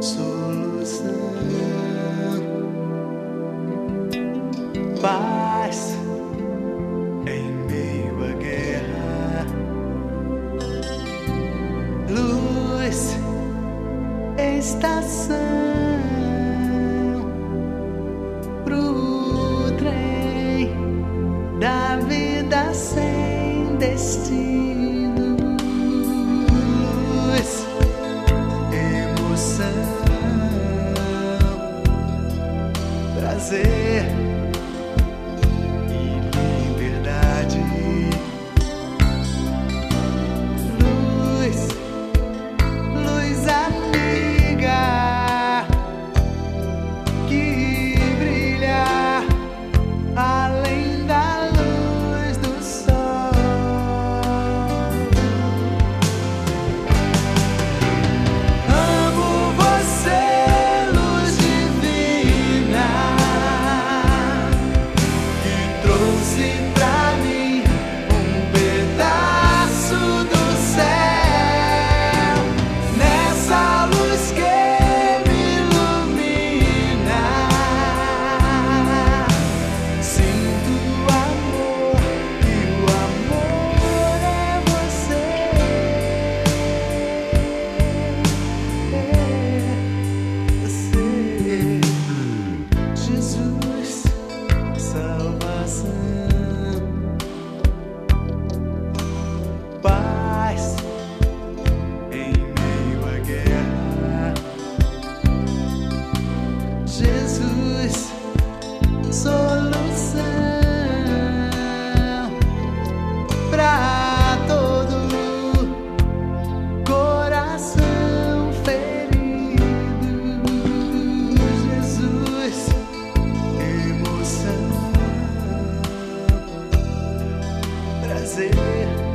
solução, paz em meio à guerra, luz, estação. Pro trem da vida sem destino. sleep. Yeah.